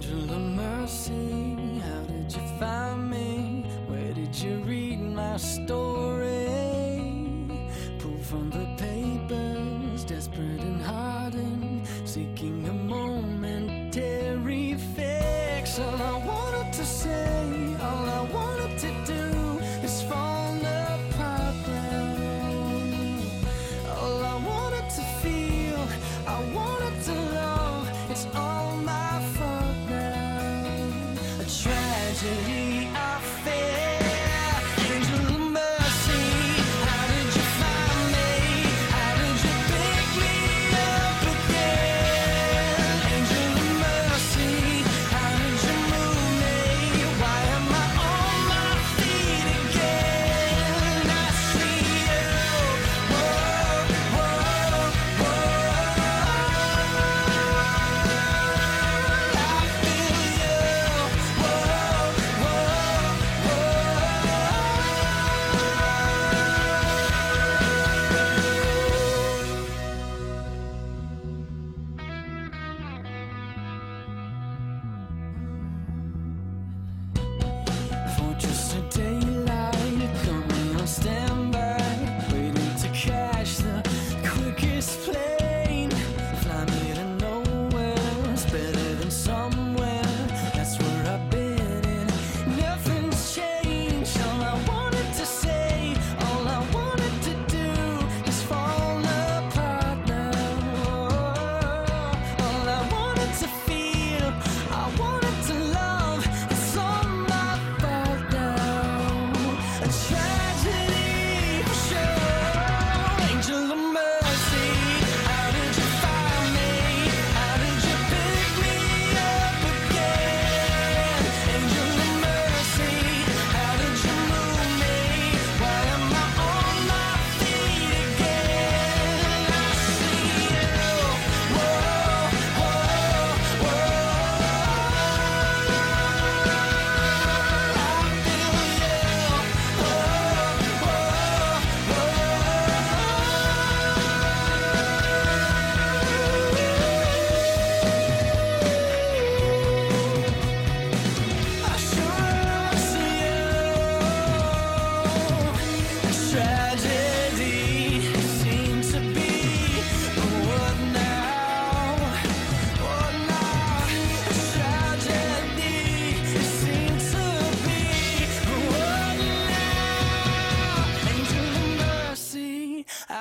Angel of mercy, how did you find me? Where did you read my story? Pulled from the papers, desperate.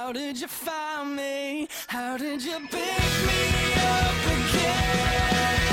How did you find me? How did you pick me up again?